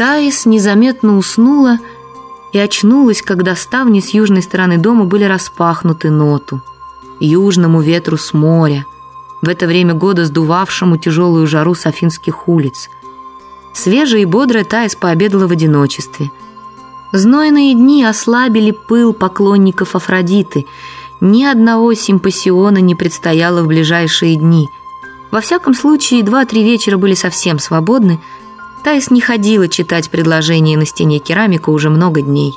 Таис незаметно уснула и очнулась, когда ставни с южной стороны дома были распахнуты ноту. Южному ветру с моря, в это время года сдувавшему тяжелую жару с афинских улиц. Свежая и бодрая Таис пообедала в одиночестве. Знойные дни ослабили пыл поклонников Афродиты. Ни одного симпосиона не предстояло в ближайшие дни. Во всяком случае, два-три вечера были совсем свободны – Таис не ходила читать предложения на стене керамика уже много дней.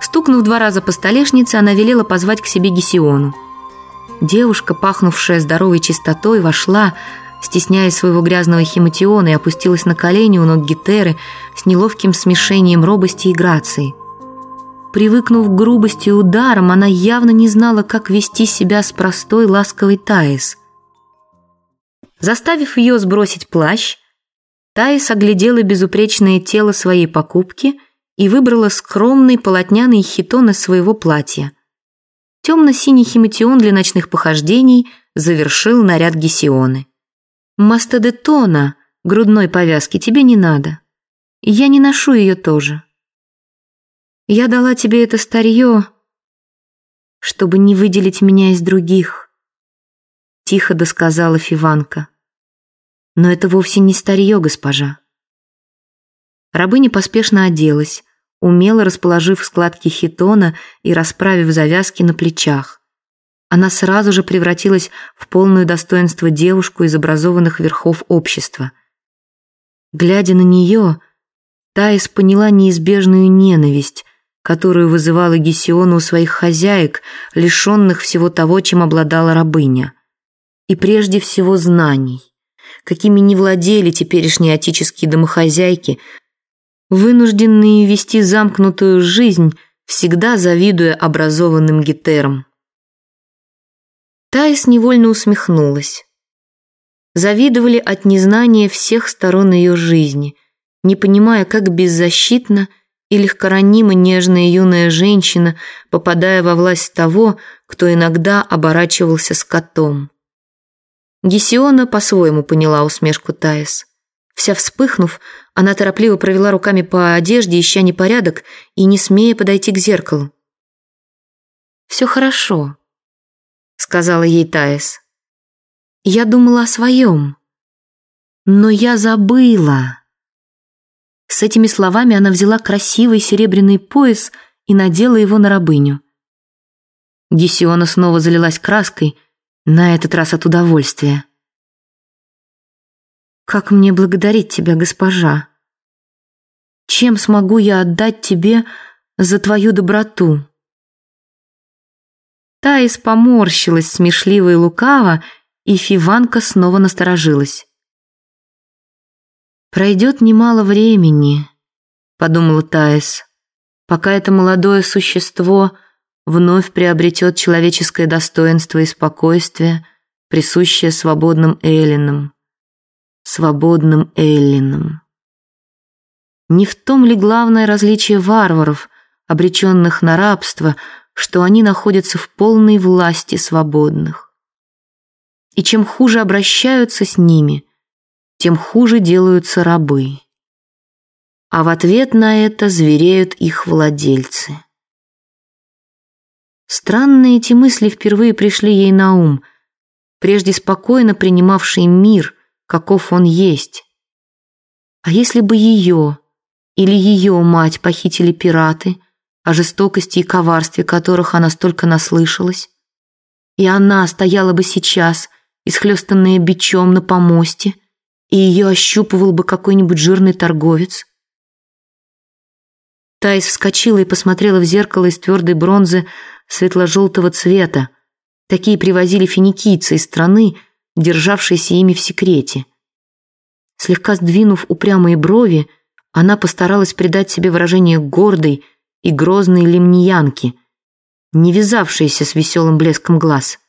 Стукнув два раза по столешнице, она велела позвать к себе Гесиону. Девушка, пахнувшая здоровой чистотой, вошла, стесняясь своего грязного химатиона, и опустилась на колени у ног Гетеры с неловким смешением робости и грации. Привыкнув к грубости и ударам, она явно не знала, как вести себя с простой, ласковой Таис. Заставив ее сбросить плащ, Таис оглядела безупречное тело своей покупки и выбрала скромный полотняный хитон из своего платья. Темно-синий химатион для ночных похождений завершил наряд Гесионы. «Мастодетона, грудной повязки, тебе не надо. Я не ношу ее тоже. Я дала тебе это старье, чтобы не выделить меня из других», тихо досказала Фиванка. Но это вовсе не старье, госпожа. Рабыня поспешно оделась, умело расположив складки хитона и расправив завязки на плечах. Она сразу же превратилась в полное достоинство девушку из образованных верхов общества. Глядя на нее, Таис поняла неизбежную ненависть, которую вызывала Гесиона у своих хозяек, лишенных всего того, чем обладала рабыня. И прежде всего знаний какими не владели теперешние отеческие домохозяйки, вынужденные вести замкнутую жизнь, всегда завидуя образованным гетерам. Таис невольно усмехнулась. Завидовали от незнания всех сторон ее жизни, не понимая, как беззащитна и легкоранима нежная юная женщина, попадая во власть того, кто иногда оборачивался скотом. Гесиона по-своему поняла усмешку Таис. Вся вспыхнув, она торопливо провела руками по одежде, ища непорядок и не смея подойти к зеркалу. «Все хорошо», — сказала ей Таис. «Я думала о своем, но я забыла». С этими словами она взяла красивый серебряный пояс и надела его на рабыню. Гесиона снова залилась краской — на этот раз от удовольствия. «Как мне благодарить тебя, госпожа? Чем смогу я отдать тебе за твою доброту?» Таис поморщилась смешливо и лукаво, и Фиванка снова насторожилась. «Пройдет немало времени», — подумала Таис, «пока это молодое существо — вновь приобретет человеческое достоинство и спокойствие, присущее свободным эллинам. Свободным эллинам. Не в том ли главное различие варваров, обреченных на рабство, что они находятся в полной власти свободных? И чем хуже обращаются с ними, тем хуже делаются рабы. А в ответ на это звереют их владельцы. Странные эти мысли впервые пришли ей на ум, прежде спокойно принимавший мир, каков он есть. А если бы ее или ее мать похитили пираты, о жестокости и коварстве которых она столько наслышалась, и она стояла бы сейчас, исхлестанная бичом на помосте, и ее ощупывал бы какой-нибудь жирный торговец? Таис вскочила и посмотрела в зеркало из твердой бронзы, светло-желтого цвета. Такие привозили финикийцы из страны, державшейся ими в секрете. Слегка сдвинув упрямые брови, она постаралась придать себе выражение гордой и грозной лимниянки, не вязавшейся с веселым блеском глаз.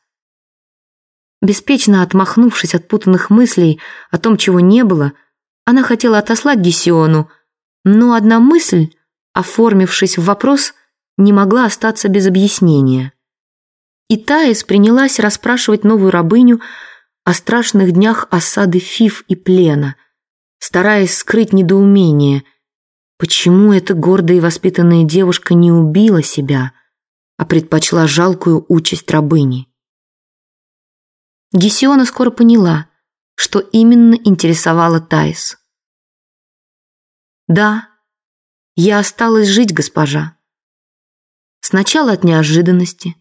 Беспечно отмахнувшись от путанных мыслей о том, чего не было, она хотела отослать Гесиону, но одна мысль, оформившись в вопрос, не могла остаться без объяснения. И Таис принялась расспрашивать новую рабыню о страшных днях осады Фиф и плена, стараясь скрыть недоумение, почему эта гордая и воспитанная девушка не убила себя, а предпочла жалкую участь рабыни. Гесиона скоро поняла, что именно интересовало Таис. «Да, я осталась жить, госпожа. Сначала от неожиданности,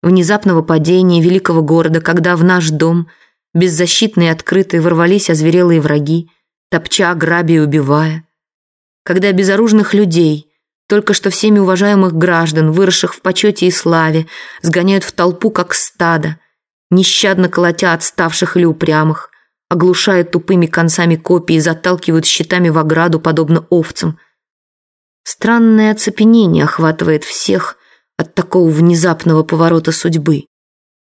внезапного падения великого города, когда в наш дом, беззащитные и открытые, ворвались озверелые враги, топча, грабя и убивая. Когда безоружных людей, только что всеми уважаемых граждан, выросших в почете и славе, сгоняют в толпу, как стадо, нещадно колотя отставших или упрямых, оглушают тупыми концами копий и заталкивают щитами в ограду, подобно овцам. Странное оцепенение охватывает всех от такого внезапного поворота судьбы.